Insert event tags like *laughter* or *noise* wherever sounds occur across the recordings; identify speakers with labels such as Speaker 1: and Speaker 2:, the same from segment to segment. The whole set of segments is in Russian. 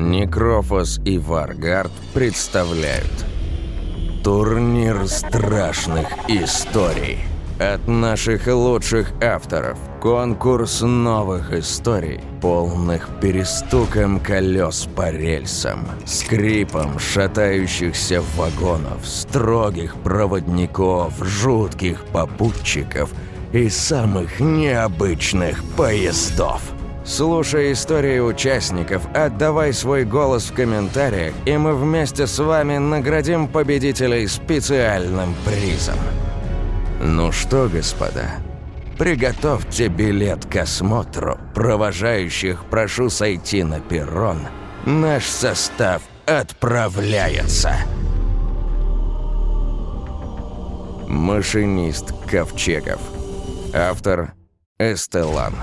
Speaker 1: Некрофос и Варгард представляют Турнир страшных историй От наших лучших авторов Конкурс новых историй Полных перестуком колес по рельсам Скрипом шатающихся вагонов Строгих проводников, жутких попутчиков И самых необычных поездов – Слушай истории участников, отдавай свой голос в комментариях, и мы вместе с вами наградим победителей специальным призом. Ну что, господа, приготовьте билет к осмотру. Провожающих прошу сойти на перрон. Наш состав отправляется. Машинист Ковчегов. Автор Эстелан.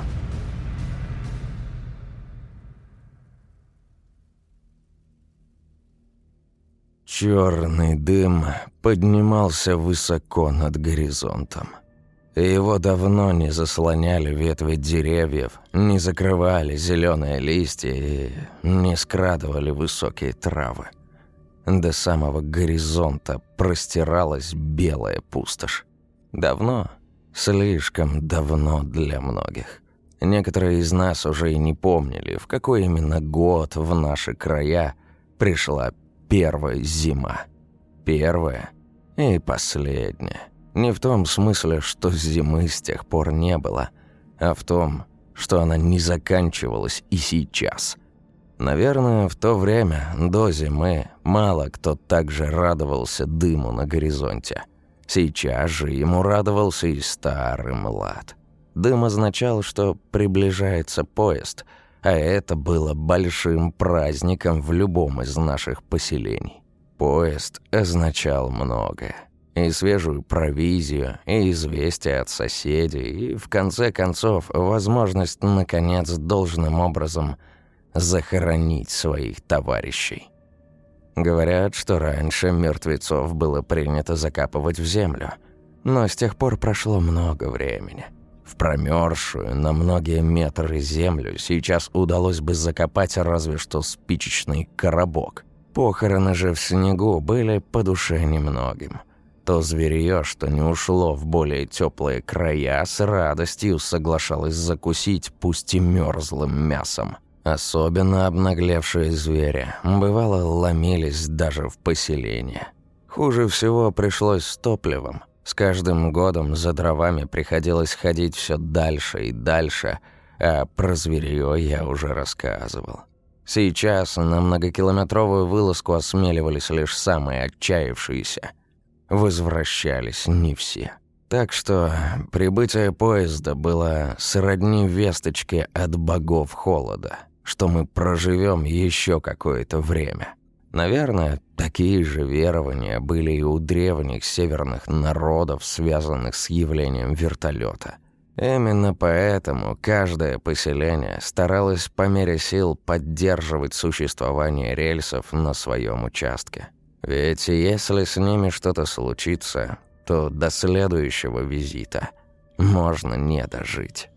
Speaker 1: Черный дым поднимался высоко над горизонтом. Его давно не заслоняли ветви деревьев, не закрывали зеленые листья и не скрадывали высокие травы. До самого горизонта простиралась белая пустошь. Давно, слишком давно для многих. Некоторые из нас уже и не помнили, в какой именно год в наши края пришла первая зима. Первая и последняя. Не в том смысле, что зимы с тех пор не было, а в том, что она не заканчивалась и сейчас. Наверное, в то время, до зимы, мало кто так же радовался дыму на горизонте. Сейчас же ему радовался и старый млад. Дым означал, что приближается поезд – а это было большим праздником в любом из наших поселений. Поезд означал многое. И свежую провизию, и известия от соседей, и, в конце концов, возможность, наконец, должным образом захоронить своих товарищей. Говорят, что раньше мертвецов было принято закапывать в землю, но с тех пор прошло много времени – в промерзшую на многие метры землю сейчас удалось бы закопать разве что спичечный коробок. Похороны же в снегу были по душе немногим. То зверье, что не ушло в более теплые края, с радостью соглашалось закусить пусть и мерзлым мясом. Особенно обнаглевшие звери, бывало, ломились даже в поселение. Хуже всего пришлось с топливом. С каждым годом за дровами приходилось ходить все дальше и дальше, а про зверьё я уже рассказывал. Сейчас на многокилометровую вылазку осмеливались лишь самые отчаявшиеся. Возвращались не все. Так что прибытие поезда было сродни весточке от богов холода, что мы проживем еще какое-то время. Наверное, такие же верования были и у древних северных народов, связанных с явлением вертолета. Именно поэтому каждое поселение старалось по мере сил поддерживать существование рельсов на своем участке. Ведь если с ними что-то случится, то до следующего визита можно не дожить.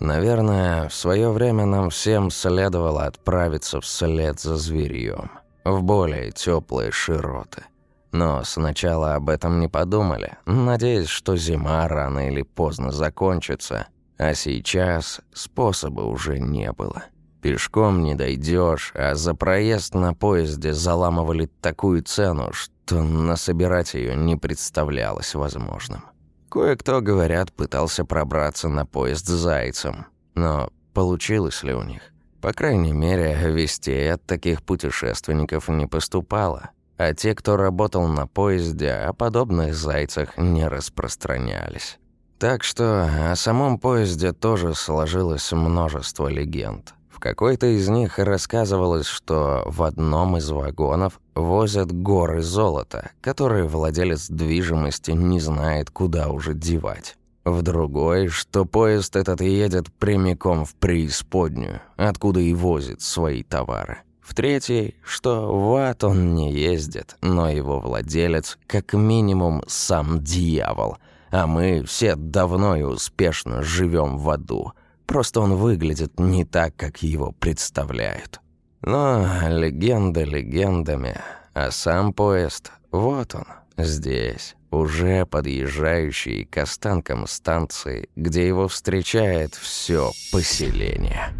Speaker 1: Наверное, в свое время нам всем следовало отправиться вслед за зверьем в более теплые широты. Но сначала об этом не подумали, надеясь, что зима рано или поздно закончится, а сейчас способа уже не было. Пешком не дойдешь, а за проезд на поезде заламывали такую цену, что насобирать ее не представлялось возможным. Кое-кто, говорят, пытался пробраться на поезд зайцем, но получилось ли у них? По крайней мере, вестей от таких путешественников не поступало, а те, кто работал на поезде, о подобных зайцах не распространялись. Так что о самом поезде тоже сложилось множество легенд. В какой-то из них рассказывалось, что в одном из вагонов возят горы золота, которые владелец движимости не знает, куда уже девать. В другой, что поезд этот едет прямиком в преисподнюю, откуда и возит свои товары. В третьей, что в ад он не ездит, но его владелец как минимум сам дьявол, а мы все давно и успешно живем в аду. Просто он выглядит не так, как его представляют. Но легенда легендами, а сам поезд, вот он, здесь, уже подъезжающий к останкам станции, где его встречает все поселение.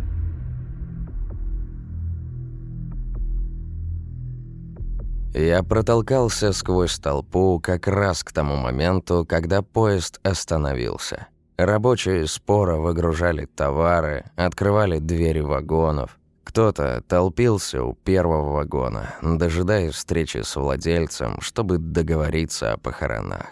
Speaker 1: Я протолкался сквозь толпу как раз к тому моменту, когда поезд остановился. Рабочие споро выгружали товары, открывали двери вагонов. Кто-то толпился у первого вагона, дожидаясь встречи с владельцем, чтобы договориться о похоронах.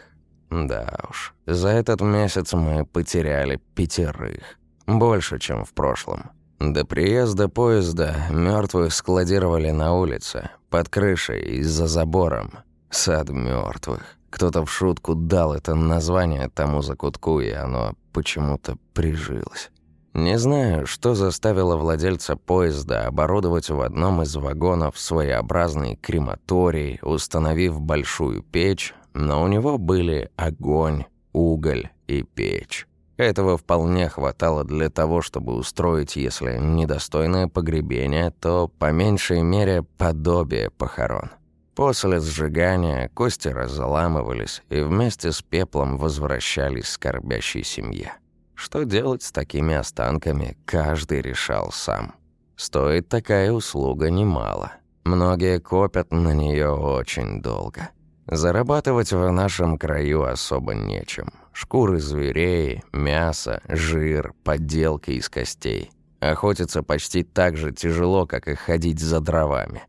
Speaker 1: Да уж, за этот месяц мы потеряли пятерых. Больше, чем в прошлом. До приезда поезда мертвых складировали на улице, под крышей и за забором. Сад мертвых. Кто-то в шутку дал это название тому закутку, и оно почему-то прижилось. Не знаю, что заставило владельца поезда оборудовать в одном из вагонов своеобразный крематорий, установив большую печь, но у него были огонь, уголь и печь. Этого вполне хватало для того, чтобы устроить, если недостойное погребение, то по меньшей мере подобие похорон. После сжигания кости разламывались и вместе с пеплом возвращались скорбящей семье. Что делать с такими останками, каждый решал сам. Стоит такая услуга немало. Многие копят на нее очень долго. Зарабатывать в нашем краю особо нечем. Шкуры зверей, мясо, жир, подделки из костей. Охотиться почти так же тяжело, как и ходить за дровами.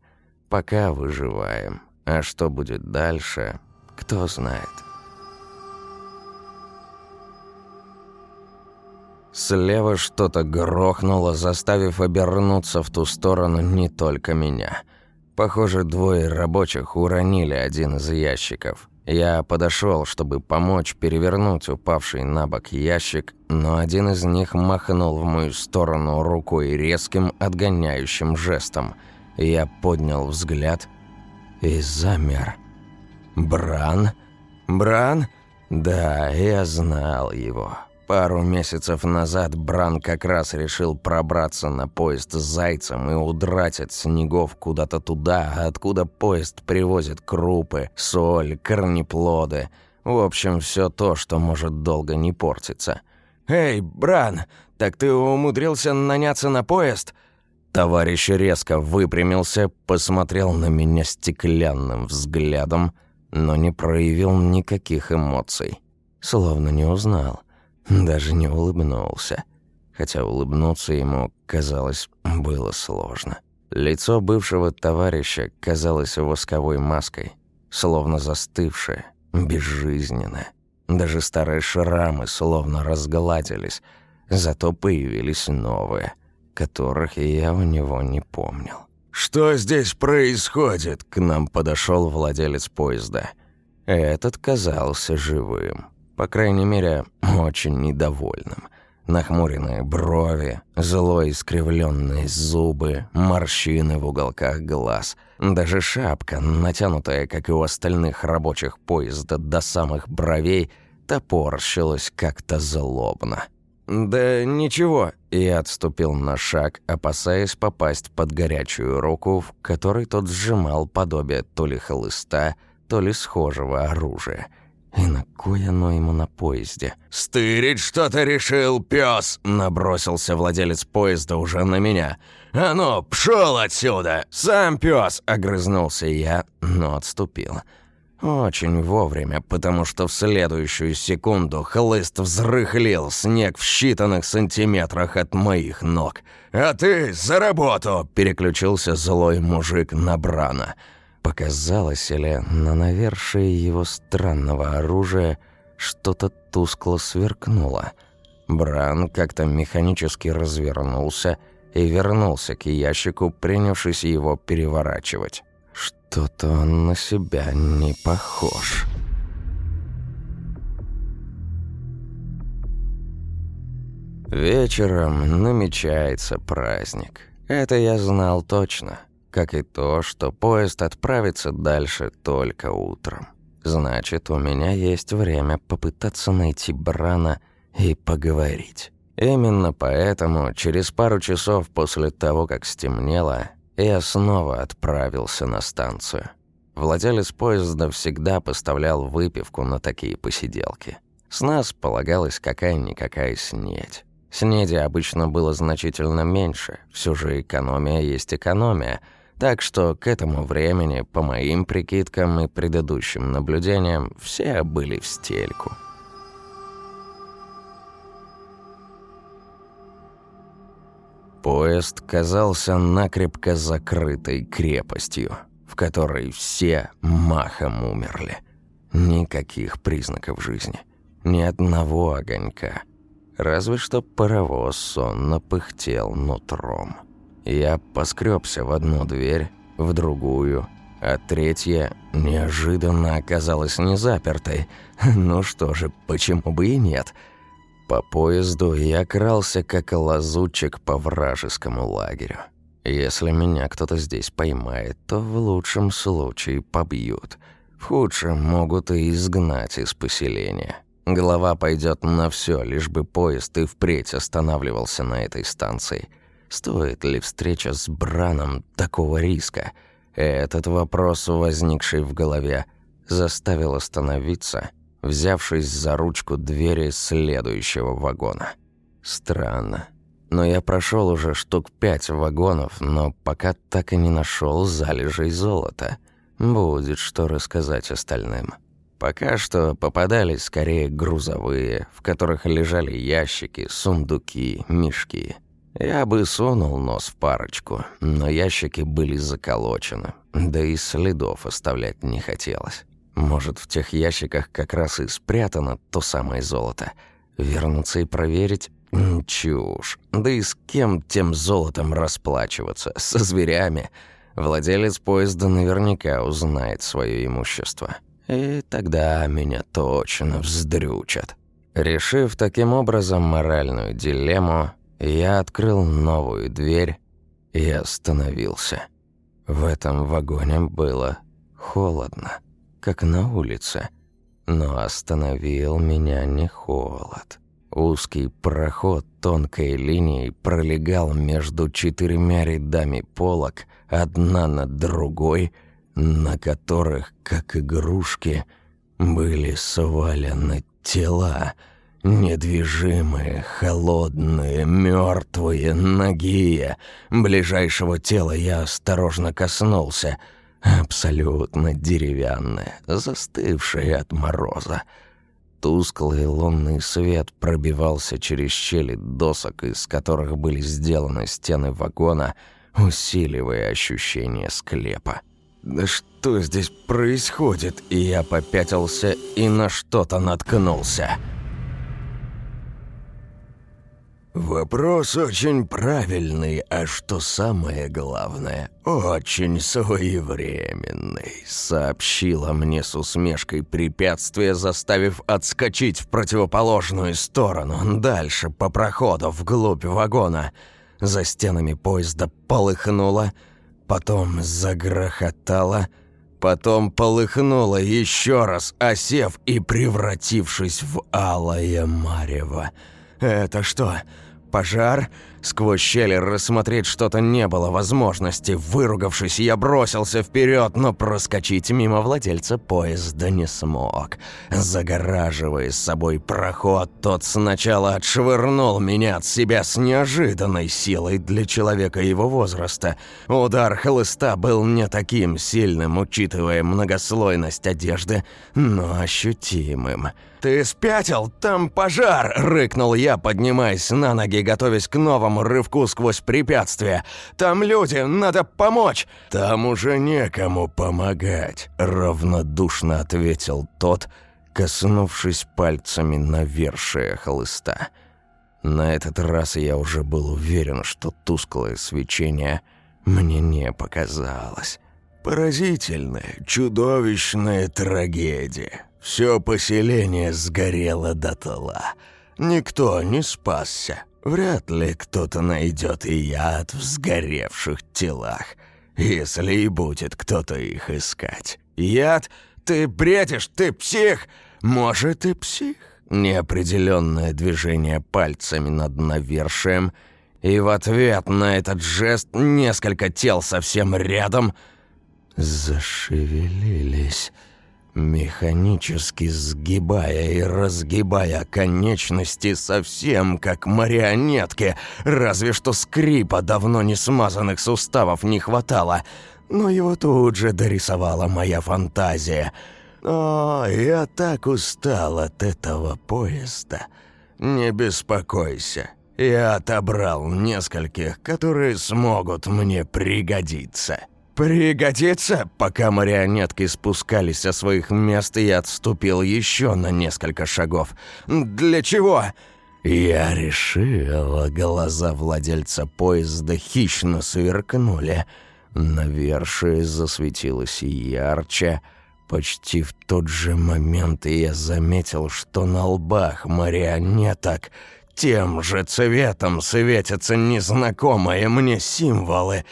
Speaker 1: Пока выживаем. А что будет дальше, кто знает. Слева что-то грохнуло, заставив обернуться в ту сторону не только меня. Похоже, двое рабочих уронили один из ящиков. Я подошел, чтобы помочь перевернуть упавший на бок ящик, но один из них махнул в мою сторону рукой резким отгоняющим жестом. Я поднял взгляд и замер. «Бран? Бран? Да, я знал его». Пару месяцев назад Бран как раз решил пробраться на поезд с зайцем и удрать от снегов куда-то туда, откуда поезд привозит крупы, соль, корнеплоды. В общем, все то, что может долго не портиться. «Эй, Бран, так ты умудрился наняться на поезд?» Товарищ резко выпрямился, посмотрел на меня стеклянным взглядом, но не проявил никаких эмоций. Словно не узнал. Даже не улыбнулся. Хотя улыбнуться ему, казалось, было сложно. Лицо бывшего товарища казалось восковой маской, словно застывшее, безжизненное. Даже старые шрамы словно разгладились, зато появились новые, которых я у него не помнил. «Что здесь происходит?» К нам подошел владелец поезда. Этот казался живым. По крайней мере, очень недовольным. Нахмуренные брови, зло искривленные зубы, морщины в уголках глаз. Даже шапка, натянутая, как и у остальных рабочих поезда, до самых бровей, топорщилась как-то злобно. «Да ничего», — я отступил на шаг, опасаясь попасть под горячую руку, в которой тот сжимал подобие то ли хлыста, то ли схожего оружия — и на кой оно ему на поезде? «Стырить что-то решил, пес! Набросился владелец поезда уже на меня. «А ну, пшел отсюда! Сам пес! огрызнулся я, но отступил. Очень вовремя, потому что в следующую секунду хлыст взрыхлил снег в считанных сантиметрах от моих ног. «А ты за работу!» – переключился злой мужик на Брана – Показалось ли на навершие его странного оружия что-то тускло сверкнуло. Бран как-то механически развернулся и вернулся к ящику, принявшись его переворачивать. Что-то он на себя не похож. Вечером намечается праздник. Это я знал точно как и то, что поезд отправится дальше только утром. Значит, у меня есть время попытаться найти Брана и поговорить. Именно поэтому через пару часов после того, как стемнело, я снова отправился на станцию. Владелец поезда всегда поставлял выпивку на такие посиделки. С нас полагалась какая-никакая снедь. Снеди обычно было значительно меньше, все же экономия есть экономия, так что к этому времени, по моим прикидкам и предыдущим наблюдениям, все были в стельку. Поезд казался накрепко закрытой крепостью, в которой все махом умерли. Никаких признаков жизни, ни одного огонька. Разве что паровоз сонно пыхтел нутром. Я поскребся в одну дверь, в другую, а третья неожиданно оказалась не запертой. *laughs* Ну что же, почему бы и нет – по поезду я крался как лазутчик по вражескому лагерю. Если меня кто-то здесь поймает, то в лучшем случае побьют. В худшем могут и изгнать из поселения. Голова пойдет на все, лишь бы поезд и впредь останавливался на этой станции. Стоит ли встреча с Браном такого риска? Этот вопрос, возникший в голове, заставил остановиться – взявшись за ручку двери следующего вагона. Странно. Но я прошел уже штук пять вагонов, но пока так и не нашел залежей золота. Будет что рассказать остальным. Пока что попадались скорее грузовые, в которых лежали ящики, сундуки, мешки. Я бы сунул нос в парочку, но ящики были заколочены, да и следов оставлять не хотелось. Может, в тех ящиках как раз и спрятано то самое золото. Вернуться и проверить? Чушь. Да и с кем тем золотом расплачиваться? Со зверями? Владелец поезда наверняка узнает свое имущество. И тогда меня точно вздрючат. Решив таким образом моральную дилемму, я открыл новую дверь и остановился. В этом вагоне было холодно как на улице. Но остановил меня не холод. Узкий проход тонкой линией пролегал между четырьмя рядами полок, одна над другой, на которых, как игрушки, были свалены тела, недвижимые, холодные, мертвые, нагие. Ближайшего тела я осторожно коснулся — абсолютно деревянная, застывшая от мороза. Тусклый лунный свет пробивался через щели досок, из которых были сделаны стены вагона, усиливая ощущение склепа. «Да что здесь происходит?» И я попятился и на что-то наткнулся.
Speaker 2: Вопрос очень правильный, а что самое главное, очень своевременный, сообщила мне с усмешкой препятствие, заставив отскочить в противоположную сторону, дальше по проходу вглубь вагона. За стенами поезда полыхнуло, потом загрохотало, потом полыхнуло еще раз, осев и превратившись в алое марево. «Это что?» Пожар. Сквозь щели рассмотреть что-то не было возможности. Выругавшись, я бросился вперед, но проскочить мимо владельца поезда не смог. Загораживая с собой проход, тот сначала отшвырнул меня от себя с неожиданной силой для человека его возраста. Удар хлыста был не таким сильным, учитывая многослойность одежды, но ощутимым. «Ты спятил? Там пожар!» – рыкнул я, поднимаясь на ноги, готовясь к новому рывку сквозь препятствия. «Там люди, надо помочь!» «Там уже некому помогать», – равнодушно ответил тот, коснувшись пальцами навершия хлыста. На этот раз я уже был уверен, что тусклое свечение мне не показалось. Поразительная, чудовищная трагедия. Все поселение сгорело дотла. Никто не спасся. Вряд ли кто-то найдет яд в сгоревших телах, если и будет кто-то их искать. Яд? Ты бредишь, ты псих! Может, и псих? Неопределенное движение пальцами над навершием,
Speaker 1: И в ответ на этот жест несколько тел совсем рядом зашевелились, механически сгибая и разгибая конечности совсем как марионетки, разве что скрипа давно не смазанных суставов не хватало, но его тут же дорисовала моя фантазия. О, я так устал от этого поезда. Не беспокойся, я отобрал нескольких, которые смогут мне пригодиться. Пригодиться? Пока марионетки спускались со своих мест, я отступил еще на несколько шагов. Для чего? Я решил, глаза владельца поезда хищно сверкнули. Навершие засветилось ярче. Почти в тот же момент я заметил, что на лбах марионеток тем же цветом светятся незнакомые мне символы,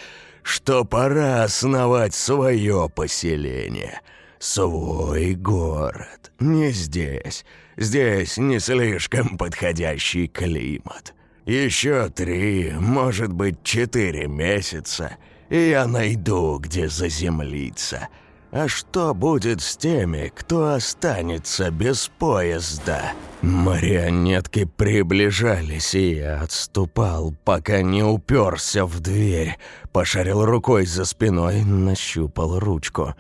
Speaker 1: что пора основать свое поселение, свой город. Не здесь, здесь не слишком подходящий климат. Еще три, может быть, четыре месяца, и я найду, где заземлиться — а что будет с теми, кто останется без поезда? Марионетки приближались, и я отступал, пока не уперся в дверь. Пошарил рукой за спиной, нащупал ручку.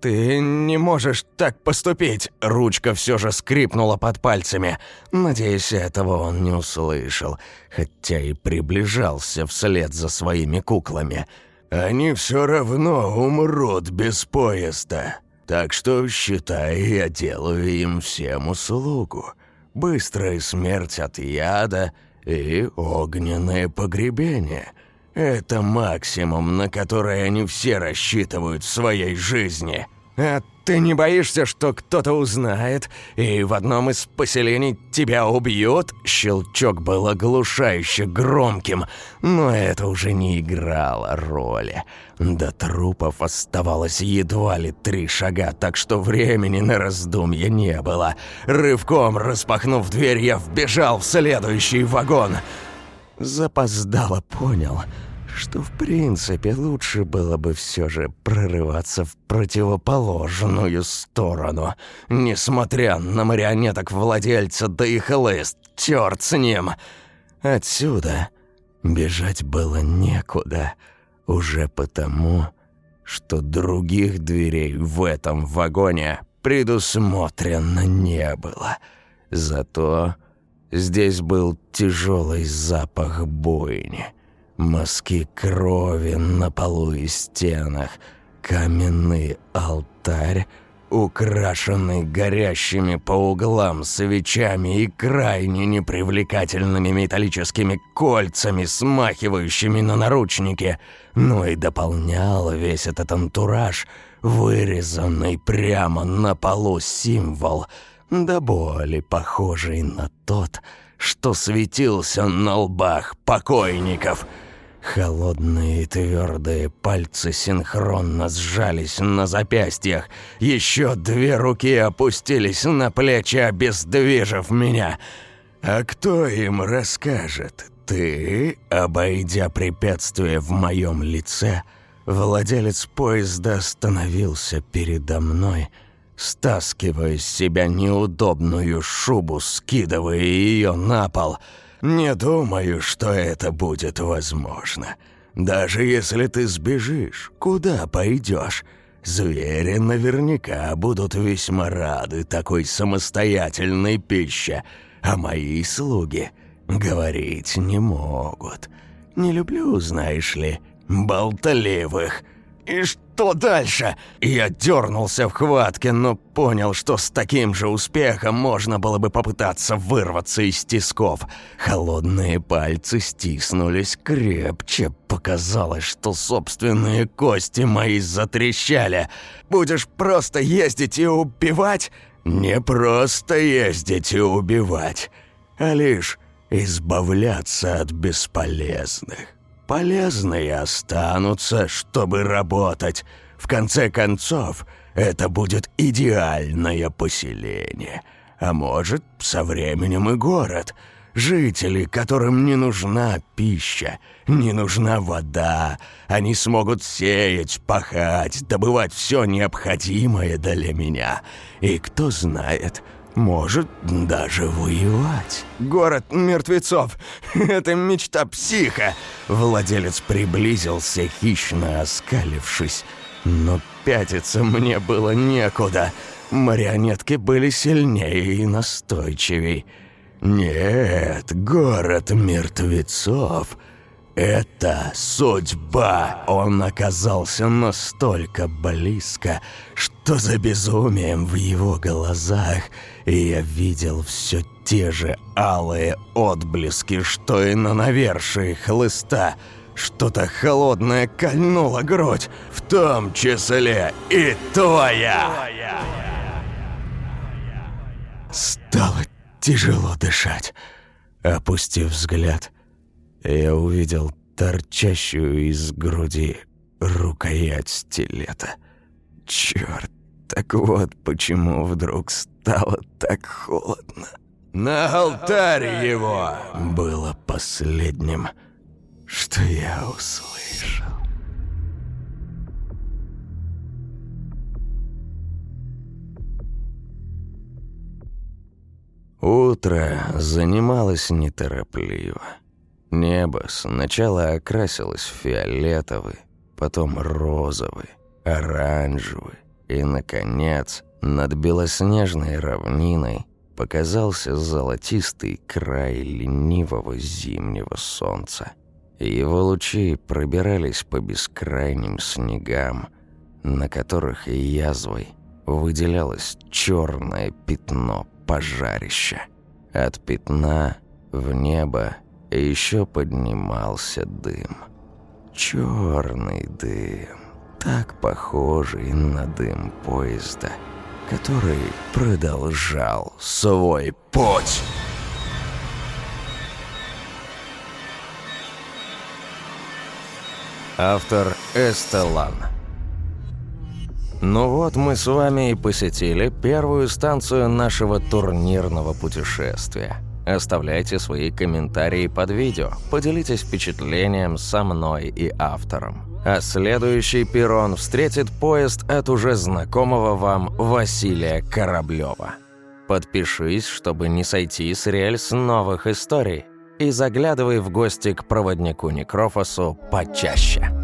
Speaker 1: «Ты не можешь так поступить!» Ручка все же скрипнула под пальцами. Надеюсь, этого он не услышал, хотя и приближался вслед за своими куклами. Они все равно умрут без поезда. Так что, считай, я делаю им всем услугу. Быстрая смерть от яда и огненное погребение. Это максимум, на который они все рассчитывают в своей жизни. А ты не боишься, что кто-то узнает, и в одном из поселений тебя убьют?» Щелчок был оглушающе громким, но это уже не играло роли. До трупов оставалось едва ли три шага, так что времени на раздумье не было. Рывком распахнув дверь, я вбежал в следующий вагон. Запоздало понял — что в принципе лучше было бы все же прорываться в противоположную сторону, несмотря на марионеток владельца, да и хлыст, черт с ним. Отсюда бежать было некуда, уже потому, что других дверей в этом вагоне предусмотрено не было. Зато здесь был тяжелый запах бойни — Мазки крови на полу и стенах, каменный алтарь, украшенный горящими по углам свечами и крайне непривлекательными металлическими кольцами, смахивающими на наручники, но и дополнял весь этот антураж, вырезанный прямо на полу символ, да более похожий на тот, что светился на лбах покойников — Холодные твердые пальцы синхронно сжались на запястьях. Еще две руки опустились на плечи, обездвижив меня. А кто им расскажет? Ты, обойдя препятствие в моем лице, владелец поезда остановился передо мной, стаскивая с себя неудобную шубу, скидывая ее на пол — не думаю, что это будет возможно. Даже если ты сбежишь, куда пойдешь? Звери наверняка будут весьма рады такой самостоятельной пище, а мои слуги говорить не могут. Не люблю, знаешь ли, болтливых. И что дальше? Я дернулся в хватке, но понял, что с таким же успехом можно было бы попытаться вырваться из тисков. Холодные пальцы стиснулись крепче. Показалось, что собственные кости мои затрещали. Будешь просто ездить и убивать? Не просто ездить и убивать, а лишь избавляться от бесполезных. Полезные останутся, чтобы работать. В конце концов, это будет идеальное поселение. А может, со временем и город.
Speaker 2: Жители, которым не нужна пища, не нужна вода. Они смогут сеять, пахать, добывать все необходимое для меня. И кто знает, может даже воевать. Город мертвецов. Это мечта психа. Владелец приблизился, хищно оскалившись. Но пятиться мне было некуда. Марионетки были сильнее и настойчивей. Нет, город мертвецов — это судьба. Он оказался настолько близко, что за безумием в его глазах я видел все те же алые отблески, что и на навершии хлыста. Что-то холодное кольнуло грудь, в том числе и твоя. Стало тяжело дышать. Опустив взгляд, я увидел торчащую из груди рукоять стилета. Черт, так вот почему вдруг стало так холодно. «На алтарь его!» было последним, что я услышал.
Speaker 1: Утро занималось неторопливо. Небо сначала окрасилось в фиолетовый, потом розовый, оранжевый, и, наконец, над белоснежной равниной показался золотистый край ленивого зимнего солнца. Его лучи пробирались по бескрайним снегам, на которых язвой выделялось черное пятно пожарища. От пятна в небо еще поднимался дым. Черный дым, так похожий на дым поезда, который продолжал свой путь. Автор Эстелан ну вот мы с вами и посетили первую станцию нашего турнирного путешествия. Оставляйте свои комментарии под видео, поделитесь впечатлением со мной и автором. А следующий перрон встретит поезд от уже знакомого вам Василия Кораблёва. Подпишись, чтобы не сойти с рельс новых историй. И заглядывай в гости к проводнику Некрофосу почаще.